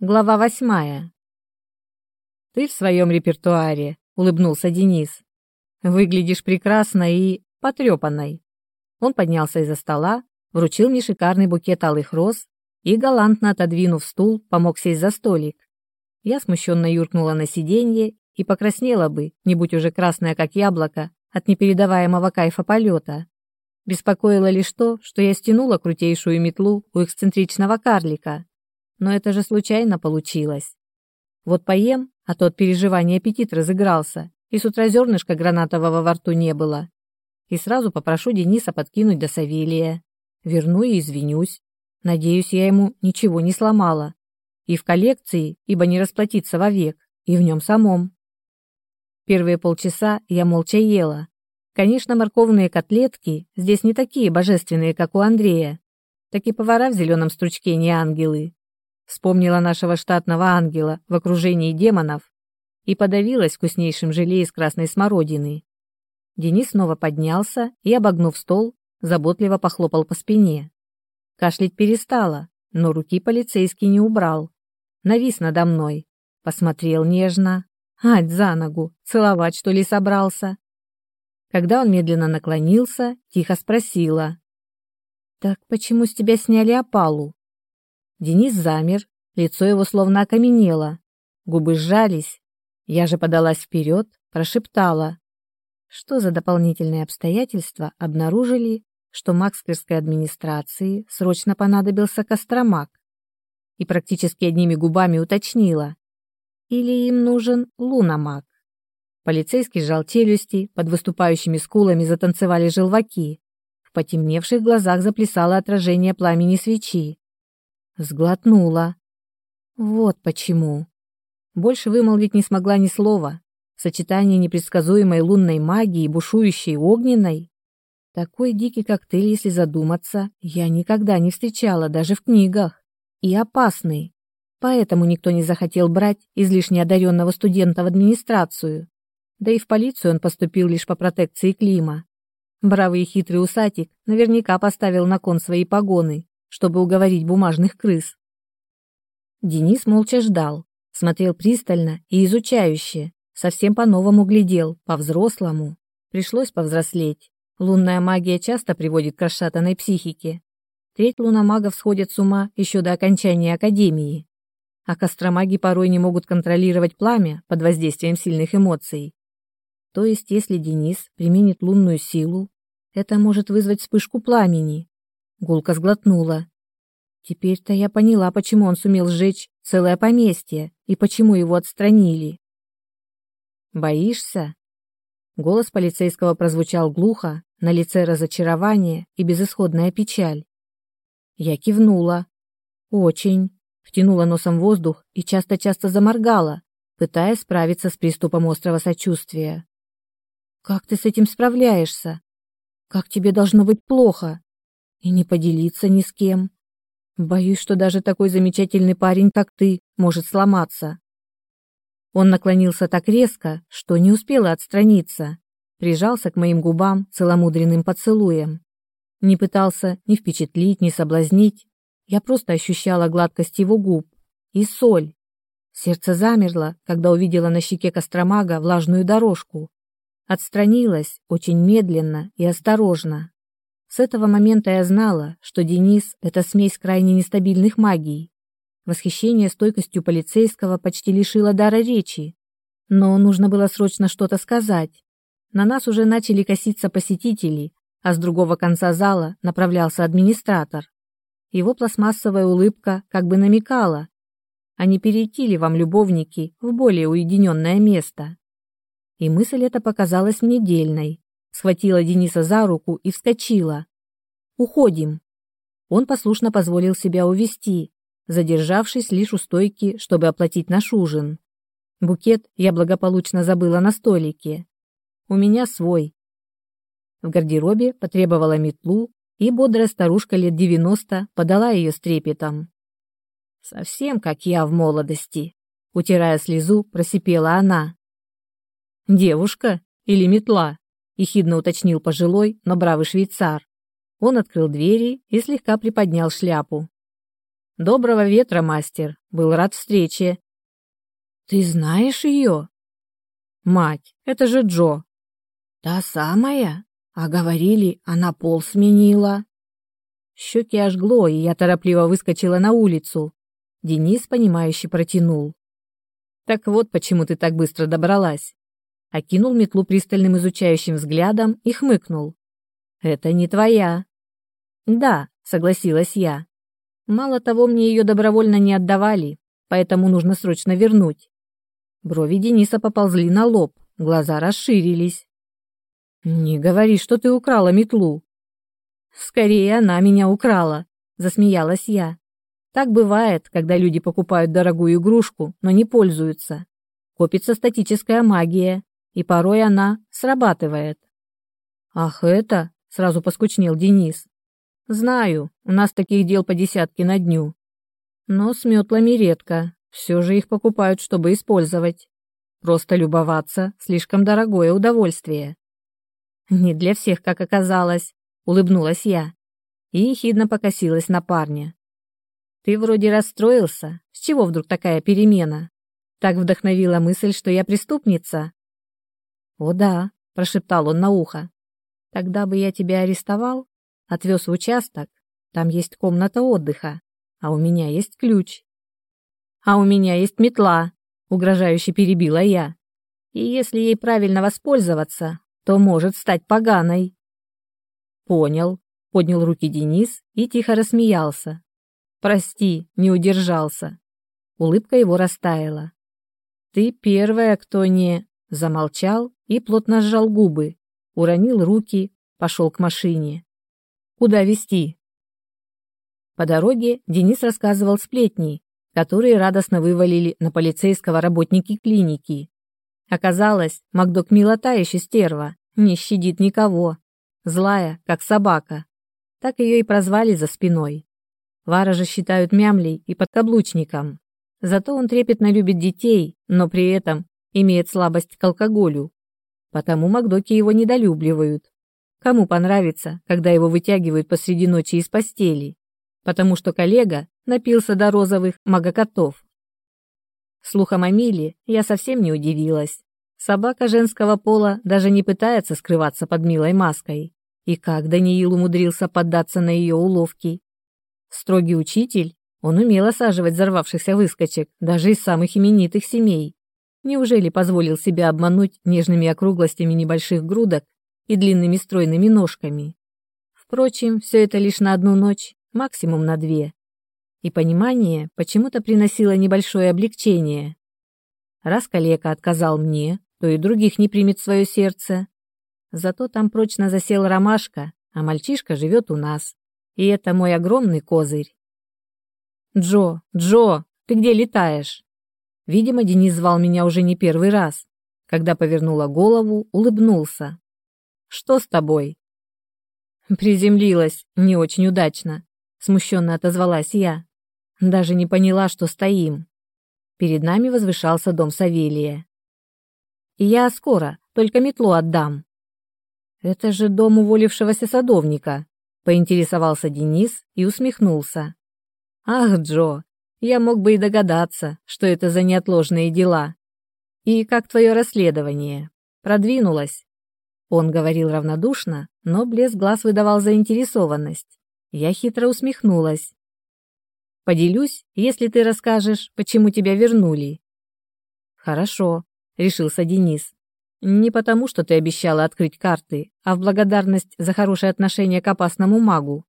Глава восьмая. «Ты в своем репертуаре», — улыбнулся Денис. «Выглядишь прекрасно и потрепанной». Он поднялся из-за стола, вручил мне шикарный букет алых роз и, галантно отодвинув стул, помог сесть за столик. Я смущенно юркнула на сиденье и покраснела бы, не будь уже красная, как яблоко, от непередаваемого кайфа полета. Беспокоило лишь то, что я стянула крутейшую метлу у эксцентричного карлика, но это же случайно получилось. Вот поем, а то от переживания аппетит разыгрался, и с утра зернышка гранатового во рту не было. И сразу попрошу Дениса подкинуть до Савелия. Верну и извинюсь. Надеюсь, я ему ничего не сломала. И в коллекции, ибо не расплатиться вовек, и в нем самом. Первые полчаса я молча ела. Конечно, морковные котлетки здесь не такие божественные, как у Андрея. Так и повара в зеленом стручке не ангелы. Вспомнила нашего штатного ангела в окружении демонов и подавилась вкуснейшим желе из красной смородины. Денис снова поднялся и, обогнув стол, заботливо похлопал по спине. Кашлять перестала, но руки полицейский не убрал. Навис надо мной, посмотрел нежно. Ать за ногу, целовать что ли собрался? Когда он медленно наклонился, тихо спросила. «Так почему с тебя сняли опалу?» Денис замер, лицо его словно окаменело, губы сжались. Я же подалась вперед, прошептала. Что за дополнительные обстоятельства обнаружили, что Макскерской администрации срочно понадобился Костромак? И практически одними губами уточнила. Или им нужен Лунамак? Полицейский сжал челюсти, под выступающими скулами затанцевали желваки. В потемневших глазах заплясало отражение пламени свечи. Сглотнула. Вот почему. Больше вымолвить не смогла ни слова. Сочетание непредсказуемой лунной магии и бушующей огненной. Такой дикий коктейль, если задуматься, я никогда не встречала даже в книгах. И опасный. Поэтому никто не захотел брать излишне одаренного студента в администрацию. Да и в полицию он поступил лишь по протекции Клима. Бравый и хитрый усатик наверняка поставил на кон свои погоны чтобы уговорить бумажных крыс. Денис молча ждал, смотрел пристально и изучающе, совсем по-новому глядел, по-взрослому. Пришлось повзрослеть. Лунная магия часто приводит к расшатанной психике. Треть луномагов сходят с ума еще до окончания академии. А костромаги порой не могут контролировать пламя под воздействием сильных эмоций. То есть, если Денис применит лунную силу, это может вызвать вспышку пламени, Гулка сглотнула. Теперь-то я поняла, почему он сумел сжечь целое поместье и почему его отстранили. «Боишься?» Голос полицейского прозвучал глухо, на лице разочарование и безысходная печаль. Я кивнула. «Очень». Втянула носом воздух и часто-часто заморгала, пытаясь справиться с приступом острого сочувствия. «Как ты с этим справляешься? Как тебе должно быть плохо?» И не поделиться ни с кем. Боюсь, что даже такой замечательный парень, как ты, может сломаться. Он наклонился так резко, что не успела отстраниться, прижался к моим губам целомудренным поцелуем. Не пытался ни впечатлить, ни соблазнить. Я просто ощущала гладкость его губ и соль. Сердце замерло, когда увидела на щеке Костромага влажную дорожку. Отстранилась очень медленно и осторожно. С этого момента я знала, что Денис — это смесь крайне нестабильных магий. Восхищение стойкостью полицейского почти лишило дара речи. Но нужно было срочно что-то сказать. На нас уже начали коситься посетители, а с другого конца зала направлялся администратор. Его пластмассовая улыбка как бы намекала, а не вам, любовники, в более уединенное место. И мысль эта показалась мне дельной, схватила Дениса за руку и вскочила. «Уходим!» Он послушно позволил себя увести, задержавшись лишь у стойки, чтобы оплатить наш ужин. Букет я благополучно забыла на столике. У меня свой. В гардеробе потребовала метлу, и бодрая старушка лет девяносто подала ее с трепетом. «Совсем как я в молодости», — утирая слезу, просипела она. «Девушка или метла?» ехидно уточнил пожилой, но бравый швейцар. Он открыл двери и слегка приподнял шляпу. Доброго ветра, мастер. Был рад встрече. Ты знаешь ее? Мать, это же Джо. Та самая? А говорили, она пол сменила. Щеки ожгло, и я торопливо выскочила на улицу. Денис, понимающе протянул. «Так вот, почему ты так быстро добралась». Окинул метлу пристальным изучающим взглядом и хмыкнул. «Это не твоя». «Да», — согласилась я. «Мало того, мне ее добровольно не отдавали, поэтому нужно срочно вернуть». Брови Дениса поползли на лоб, глаза расширились. «Не говори, что ты украла метлу». «Скорее, она меня украла», — засмеялась я. «Так бывает, когда люди покупают дорогую игрушку, но не пользуются. Копится статическая магия, и порой она срабатывает». «Ах, это?» — сразу поскучнел Денис. «Знаю, у нас таких дел по десятке на дню. Но с метлами редко, все же их покупают, чтобы использовать. Просто любоваться — слишком дорогое удовольствие». «Не для всех, как оказалось», — улыбнулась я и ехидно покосилась на парня. «Ты вроде расстроился. С чего вдруг такая перемена? Так вдохновила мысль, что я преступница?» «О да», — прошептал он на ухо. «Тогда бы я тебя арестовал, отвез в участок. Там есть комната отдыха, а у меня есть ключ». «А у меня есть метла», — угрожающе перебила я. «И если ей правильно воспользоваться, то может стать поганой. Понял, поднял руки Денис и тихо рассмеялся. Прости, не удержался. Улыбка его растаяла. Ты первая, кто не замолчал и плотно сжал губы, уронил руки, пошел к машине. Куда везти? По дороге Денис рассказывал сплетни, которые радостно вывалили на полицейского работники клиники. Оказалось, Макдок милота еще стерва, не щадит никого. Злая, как собака. Так ее и прозвали за спиной. Вара же считают мямлей и подкаблучником. Зато он трепетно любит детей, но при этом имеет слабость к алкоголю. Потому Макдоки его недолюбливают. Кому понравится, когда его вытягивают посреди ночи из постели? Потому что коллега напился до розовых магокотов. Слухом о Миле я совсем не удивилась. Собака женского пола даже не пытается скрываться под милой маской. И как Даниил умудрился поддаться на ее уловки? Строгий учитель, он умел осаживать взорвавшихся выскочек даже из самых именитых семей. Неужели позволил себя обмануть нежными округлостями небольших грудок и длинными стройными ножками? Впрочем, все это лишь на одну ночь, максимум на две и понимание почему-то приносило небольшое облегчение. Раз калека отказал мне, то и других не примет свое сердце. Зато там прочно засел ромашка, а мальчишка живет у нас. И это мой огромный козырь. «Джо, Джо, ты где летаешь?» Видимо, Денис звал меня уже не первый раз. Когда повернула голову, улыбнулся. «Что с тобой?» «Приземлилась не очень удачно», — смущенно отозвалась я. Даже не поняла, что стоим. Перед нами возвышался дом Савелия. «Я скоро, только метлу отдам». «Это же дом уволившегося садовника», — поинтересовался Денис и усмехнулся. «Ах, Джо, я мог бы и догадаться, что это за неотложные дела. И как твое расследование? Продвинулось?» Он говорил равнодушно, но блеск глаз выдавал заинтересованность. Я хитро усмехнулась. Поделюсь, если ты расскажешь, почему тебя вернули. Хорошо, решился Денис. Не потому, что ты обещала открыть карты, а в благодарность за хорошее отношение к опасному магу.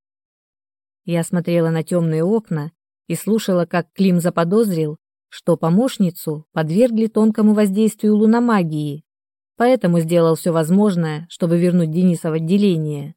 Я смотрела на темные окна и слушала, как Клим заподозрил, что помощницу подвергли тонкому воздействию луномагии, поэтому сделал все возможное, чтобы вернуть Дениса в отделение.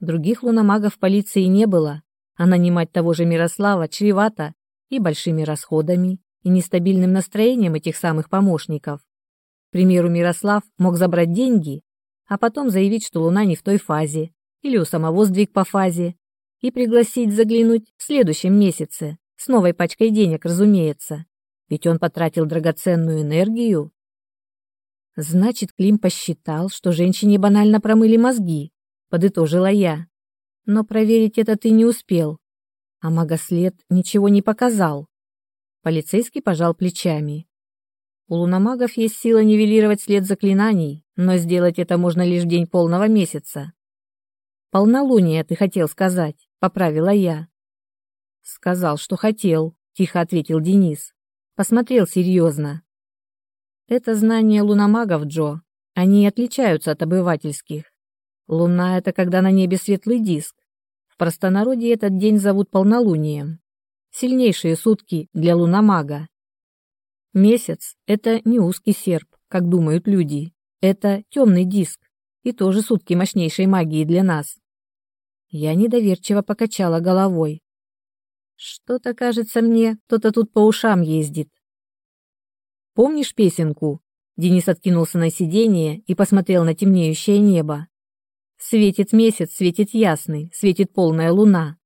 Других луномагов в полиции не было, а нанимать того же Мирослава чревато и большими расходами, и нестабильным настроением этих самых помощников. К примеру, Мирослав мог забрать деньги, а потом заявить, что Луна не в той фазе, или у самого сдвиг по фазе, и пригласить заглянуть в следующем месяце, с новой пачкой денег, разумеется, ведь он потратил драгоценную энергию. Значит, Клим посчитал, что женщине банально промыли мозги, подытожила я но проверить это ты не успел. А магослед ничего не показал. Полицейский пожал плечами. У луномагов есть сила нивелировать след заклинаний, но сделать это можно лишь в день полного месяца. «Полнолуние, ты хотел сказать», — поправила я. «Сказал, что хотел», — тихо ответил Денис. Посмотрел серьезно. «Это знание луномагов, Джо. Они отличаются от обывательских. Луна — это когда на небе светлый диск. В простонародье этот день зовут полнолунием. Сильнейшие сутки для луномага. Месяц — это не узкий серп, как думают люди. Это темный диск, и тоже сутки мощнейшей магии для нас. Я недоверчиво покачала головой. Что-то, кажется мне, кто-то тут по ушам ездит. Помнишь песенку? Денис откинулся на сиденье и посмотрел на темнеющее небо. Светит месяц, светит ясный, светит полная луна.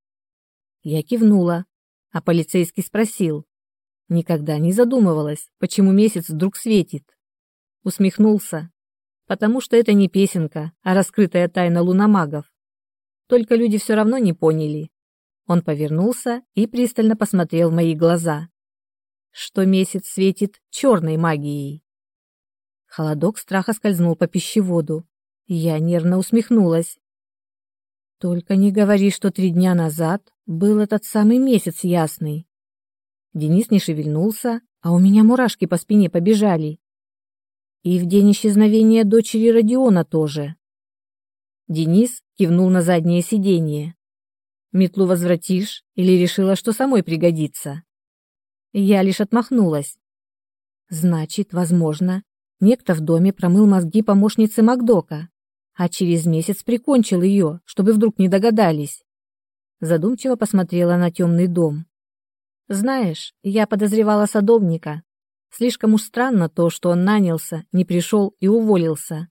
Я кивнула, а полицейский спросил. Никогда не задумывалась, почему месяц вдруг светит. Усмехнулся. Потому что это не песенка, а раскрытая тайна луномагов. Только люди все равно не поняли. Он повернулся и пристально посмотрел в мои глаза. Что месяц светит черной магией. Холодок страха скользнул по пищеводу. Я нервно усмехнулась. Только не говори, что три дня назад был этот самый месяц ясный. Денис не шевельнулся, а у меня мурашки по спине побежали. И в день исчезновения дочери Родиона тоже. Денис кивнул на заднее сиденье. «Метлу возвратишь или решила, что самой пригодится?» Я лишь отмахнулась. «Значит, возможно, некто в доме промыл мозги помощницы Макдока, а через месяц прикончил ее, чтобы вдруг не догадались». Задумчиво посмотрела на темный дом. «Знаешь, я подозревала садовника. Слишком уж странно то, что он нанялся, не пришел и уволился.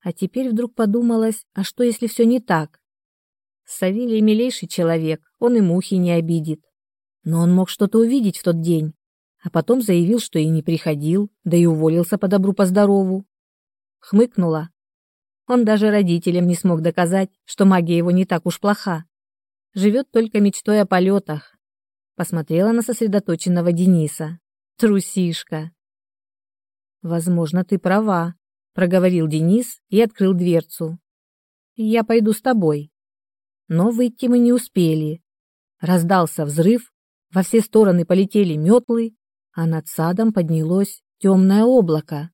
А теперь вдруг подумалось, а что если все не так? Савелий милейший человек, он и мухи не обидит. Но он мог что-то увидеть в тот день, а потом заявил, что и не приходил, да и уволился по добру по здорову. Хмыкнула. Он даже родителям не смог доказать, что магия его не так уж плоха. Живет только мечтой о полетах. Посмотрела на сосредоточенного Дениса. Трусишка. Возможно, ты права, проговорил Денис и открыл дверцу. Я пойду с тобой. Но выйти мы не успели. Раздался взрыв, во все стороны полетели метлы, а над садом поднялось темное облако.